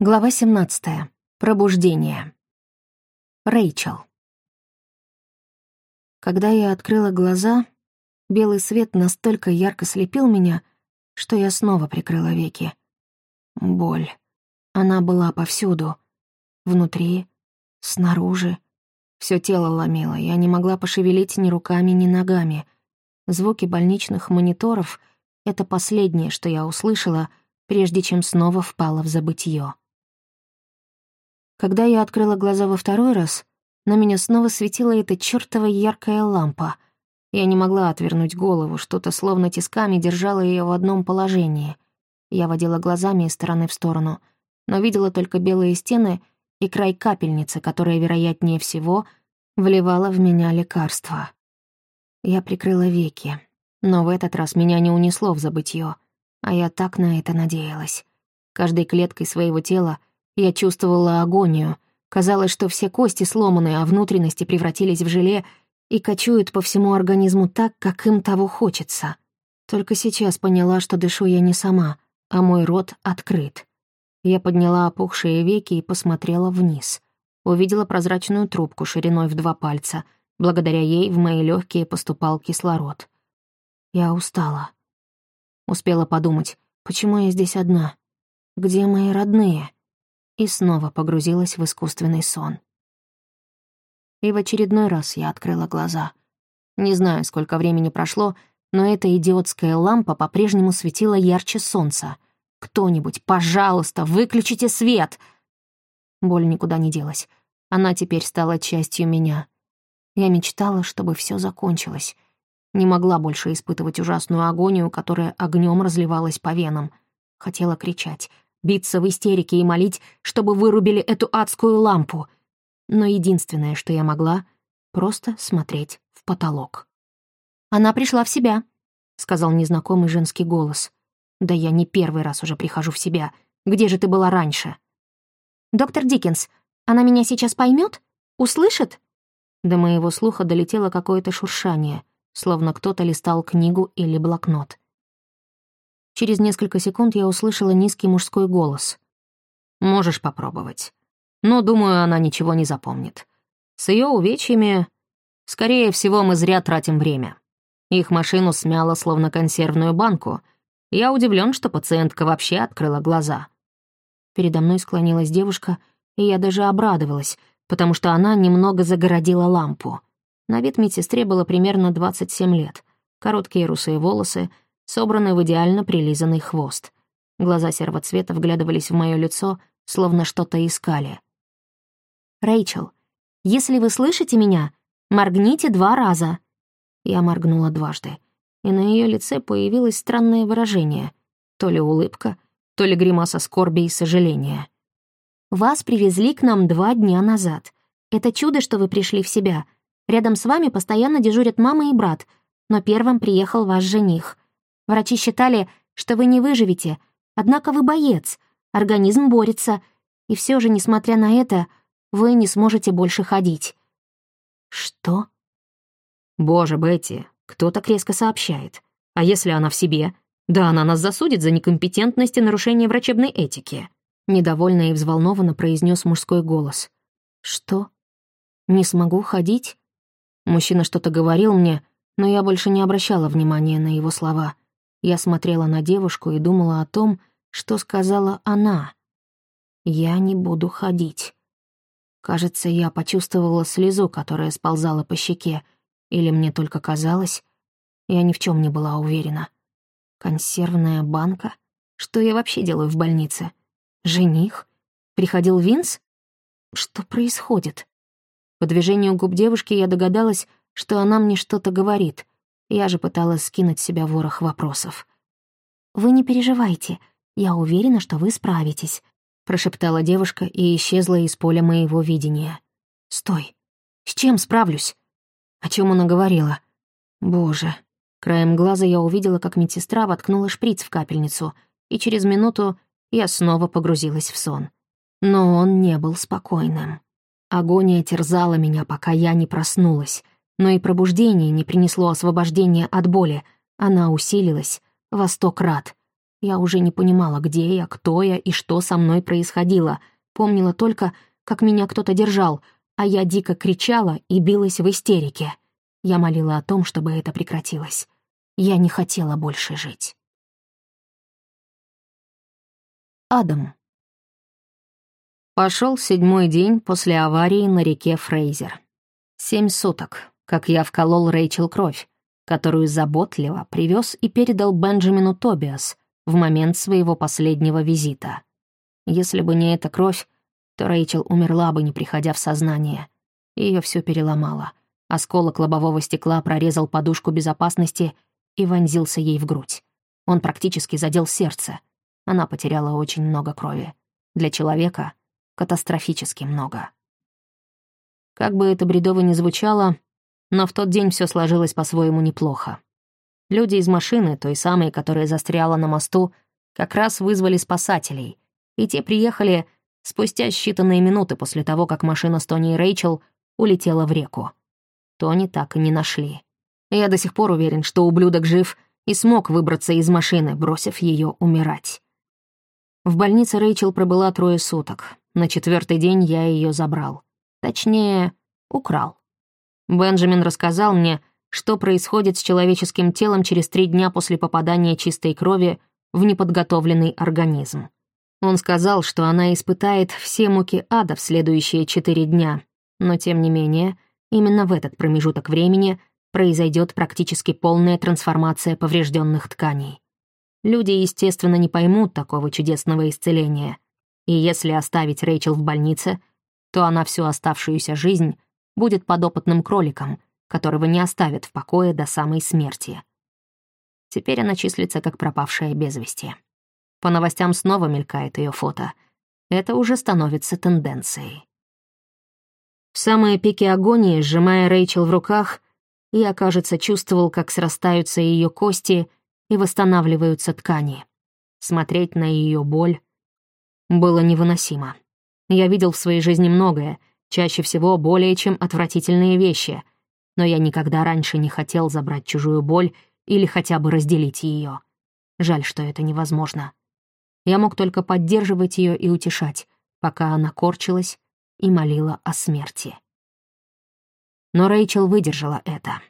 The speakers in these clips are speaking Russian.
Глава 17. Пробуждение. Рэйчел. Когда я открыла глаза, белый свет настолько ярко слепил меня, что я снова прикрыла веки. Боль. Она была повсюду. Внутри, снаружи. Все тело ломило, я не могла пошевелить ни руками, ни ногами. Звуки больничных мониторов — это последнее, что я услышала, прежде чем снова впала в забытье. Когда я открыла глаза во второй раз, на меня снова светила эта чёртова яркая лампа. Я не могла отвернуть голову, что-то словно тисками держало ее в одном положении. Я водила глазами из стороны в сторону, но видела только белые стены и край капельницы, которая, вероятнее всего, вливала в меня лекарство. Я прикрыла веки, но в этот раз меня не унесло в забытье, а я так на это надеялась. Каждой клеткой своего тела — я чувствовала агонию. Казалось, что все кости сломаны, а внутренности превратились в желе и кочуют по всему организму так, как им того хочется. Только сейчас поняла, что дышу я не сама, а мой рот открыт. Я подняла опухшие веки и посмотрела вниз. Увидела прозрачную трубку шириной в два пальца. Благодаря ей в мои легкие поступал кислород. Я устала. Успела подумать, почему я здесь одна? Где мои родные? И снова погрузилась в искусственный сон. И в очередной раз я открыла глаза. Не знаю, сколько времени прошло, но эта идиотская лампа по-прежнему светила ярче солнца. «Кто-нибудь, пожалуйста, выключите свет!» Боль никуда не делась. Она теперь стала частью меня. Я мечтала, чтобы все закончилось. Не могла больше испытывать ужасную агонию, которая огнем разливалась по венам. Хотела кричать, биться в истерике и молить, чтобы вырубили эту адскую лампу. Но единственное, что я могла, просто смотреть в потолок. «Она пришла в себя», — сказал незнакомый женский голос. «Да я не первый раз уже прихожу в себя. Где же ты была раньше?» «Доктор Диккенс, она меня сейчас поймет? Услышит?» До моего слуха долетело какое-то шуршание, словно кто-то листал книгу или блокнот. Через несколько секунд я услышала низкий мужской голос. «Можешь попробовать. Но, думаю, она ничего не запомнит. С ее увечьями, скорее всего, мы зря тратим время. Их машину смяло, словно консервную банку. Я удивлен, что пациентка вообще открыла глаза». Передо мной склонилась девушка, и я даже обрадовалась, потому что она немного загородила лампу. На вид медсестре было примерно 27 лет. Короткие русые волосы — собранный в идеально прилизанный хвост. Глаза серого цвета вглядывались в мое лицо, словно что-то искали. «Рэйчел, если вы слышите меня, моргните два раза». Я моргнула дважды, и на ее лице появилось странное выражение. То ли улыбка, то ли гримаса скорби и сожаления. «Вас привезли к нам два дня назад. Это чудо, что вы пришли в себя. Рядом с вами постоянно дежурят мама и брат, но первым приехал ваш жених. Врачи считали, что вы не выживете, однако вы боец, организм борется, и все же, несмотря на это, вы не сможете больше ходить». «Что?» «Боже, Бетти, кто так резко сообщает? А если она в себе? Да она нас засудит за некомпетентность и нарушение врачебной этики», недовольно и взволнованно произнес мужской голос. «Что? Не смогу ходить?» Мужчина что-то говорил мне, но я больше не обращала внимания на его слова. Я смотрела на девушку и думала о том, что сказала она. «Я не буду ходить». Кажется, я почувствовала слезу, которая сползала по щеке, или мне только казалось. Я ни в чем не была уверена. Консервная банка? Что я вообще делаю в больнице? Жених? Приходил Винс? Что происходит? По движению губ девушки я догадалась, что она мне что-то говорит — я же пыталась скинуть себя ворох вопросов. «Вы не переживайте, я уверена, что вы справитесь», — прошептала девушка и исчезла из поля моего видения. «Стой! С чем справлюсь?» О чем она говорила? Боже. Краем глаза я увидела, как медсестра воткнула шприц в капельницу, и через минуту я снова погрузилась в сон. Но он не был спокойным. Агония терзала меня, пока я не проснулась. Но и пробуждение не принесло освобождения от боли. Она усилилась во сто крат. Я уже не понимала, где я, кто я и что со мной происходило. Помнила только, как меня кто-то держал, а я дико кричала и билась в истерике. Я молила о том, чтобы это прекратилось. Я не хотела больше жить. Адам. Пошел седьмой день после аварии на реке Фрейзер. Семь суток, как я вколол Рэйчел кровь, которую заботливо привез и передал Бенджамину Тобиас в момент своего последнего визита. Если бы не эта кровь, то Рэйчел умерла бы, не приходя в сознание. Ее все переломало. Осколок лобового стекла прорезал подушку безопасности и вонзился ей в грудь. Он практически задел сердце. Она потеряла очень много крови. Для человека — катастрофически много. Как бы это бредово ни звучало, но в тот день все сложилось по-своему неплохо. Люди из машины, той самой, которая застряла на мосту, как раз вызвали спасателей, и те приехали спустя считанные минуты после того, как машина с Тони и Рэйчел улетела в реку. Тони так и не нашли. Я до сих пор уверен, что ублюдок жив и смог выбраться из машины, бросив ее умирать. В больнице Рэйчел пробыла трое суток. На четвертый день я ее забрал. Точнее, украл. Бенджамин рассказал мне, что происходит с человеческим телом через три дня после попадания чистой крови в неподготовленный организм. Он сказал, что она испытает все муки ада в следующие четыре дня, но тем не менее, именно в этот промежуток времени произойдет практически полная трансформация поврежденных тканей. Люди, естественно, не поймут такого чудесного исцеления, и если оставить Рэйчел в больнице, то она всю оставшуюся жизнь будет подопытным кроликом, которого не оставят в покое до самой смерти. Теперь она числится как пропавшая без вести. По новостям снова мелькает ее фото. Это уже становится тенденцией. В самые пике агонии, сжимая Рэйчел в руках, я, кажется, чувствовал, как срастаются ее кости и восстанавливаются ткани. Смотреть на ее боль было невыносимо. Я видел в своей жизни многое, чаще всего более чем отвратительные вещи, но я никогда раньше не хотел забрать чужую боль или хотя бы разделить ее. Жаль, что это невозможно. Я мог только поддерживать ее и утешать, пока она корчилась и молила о смерти. Но Рэйчел выдержала это.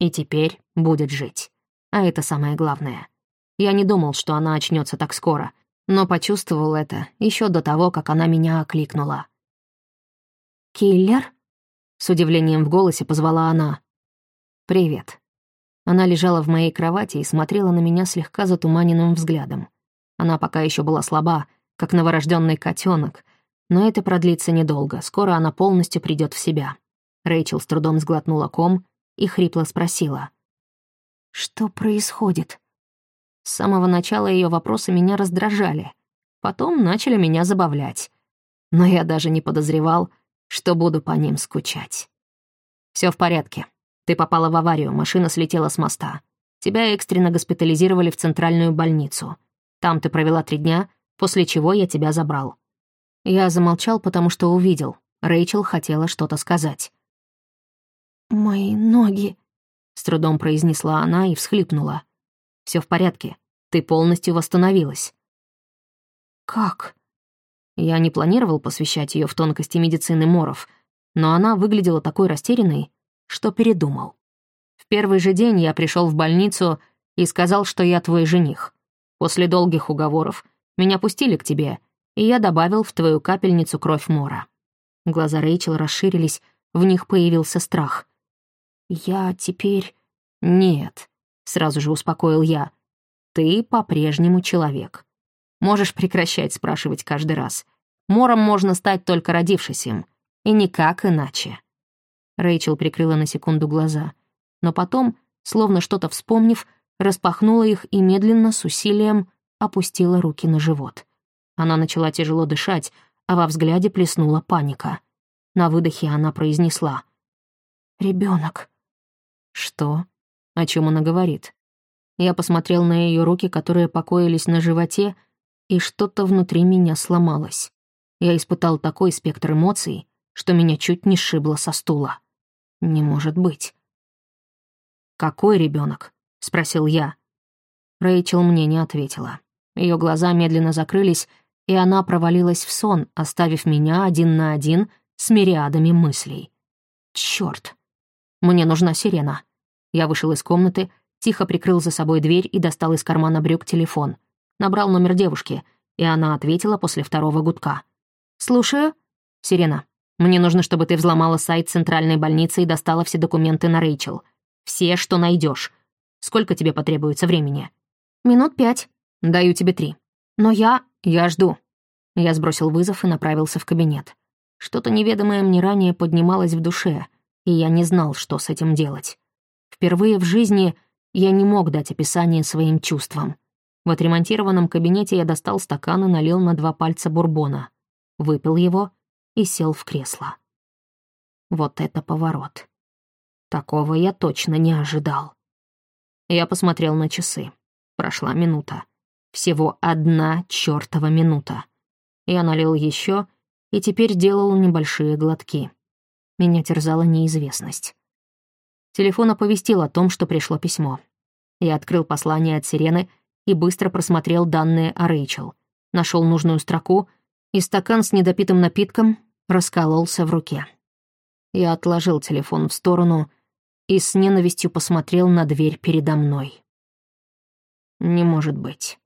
И теперь будет жить. А это самое главное. Я не думал, что она очнется так скоро, но почувствовал это еще до того, как она меня окликнула. «Киллер?» — с удивлением в голосе позвала она. «Привет». Она лежала в моей кровати и смотрела на меня слегка затуманенным взглядом. Она пока еще была слаба, как новорожденный котенок, но это продлится недолго, скоро она полностью придет в себя. Рэйчел с трудом сглотнула ком и хрипло спросила. «Что происходит?» С самого начала ее вопросы меня раздражали, потом начали меня забавлять. Но я даже не подозревал, что буду по ним скучать. Все в порядке. Ты попала в аварию, машина слетела с моста. Тебя экстренно госпитализировали в центральную больницу. Там ты провела три дня, после чего я тебя забрал». Я замолчал, потому что увидел. Рэйчел хотела что-то сказать. «Мои ноги», — с трудом произнесла она и всхлипнула. Все в порядке. Ты полностью восстановилась». «Как?» Я не планировал посвящать ее в тонкости медицины Моров, но она выглядела такой растерянной, что передумал. В первый же день я пришел в больницу и сказал, что я твой жених. После долгих уговоров меня пустили к тебе, и я добавил в твою капельницу кровь Мора». Глаза Рэйчел расширились, в них появился страх. «Я теперь...» «Нет», — сразу же успокоил я. «Ты по-прежнему человек. Можешь прекращать спрашивать каждый раз. Мором можно стать только родившись им, и никак иначе». Рэйчел прикрыла на секунду глаза, но потом, словно что-то вспомнив, распахнула их и медленно, с усилием, опустила руки на живот. Она начала тяжело дышать, а во взгляде плеснула паника. На выдохе она произнесла. «Ребенок». «Что? О чем она говорит?» Я посмотрел на ее руки, которые покоились на животе, и что-то внутри меня сломалось. Я испытал такой спектр эмоций, что меня чуть не сшибло со стула. Не может быть. «Какой ребенок? спросил я. Рэйчел мне не ответила. Ее глаза медленно закрылись, и она провалилась в сон, оставив меня один на один с мириадами мыслей. Черт! Мне нужна сирена. Я вышел из комнаты, тихо прикрыл за собой дверь и достал из кармана брюк телефон. Набрал номер девушки, и она ответила после второго гудка. «Слушаю. Сирена, мне нужно, чтобы ты взломала сайт центральной больницы и достала все документы на Рэйчел. Все, что найдешь. Сколько тебе потребуется времени?» «Минут пять. Даю тебе три. Но я... Я жду». Я сбросил вызов и направился в кабинет. Что-то неведомое мне ранее поднималось в душе, и я не знал, что с этим делать. Впервые в жизни я не мог дать описание своим чувствам. В отремонтированном кабинете я достал стакан и налил на два пальца бурбона, выпил его и сел в кресло. Вот это поворот. Такого я точно не ожидал. Я посмотрел на часы. Прошла минута. Всего одна чёртова минута. Я налил еще и теперь делал небольшие глотки. Меня терзала неизвестность. Телефон оповестил о том, что пришло письмо. Я открыл послание от Сирены и быстро просмотрел данные о Рэйчел. Нашел нужную строку, и стакан с недопитым напитком раскололся в руке. Я отложил телефон в сторону и с ненавистью посмотрел на дверь передо мной. Не может быть.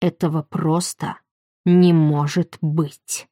Этого просто не может быть.